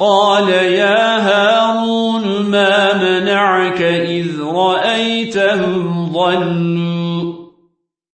قال يا هارون ما منعك إذ رأيتهم ظلوا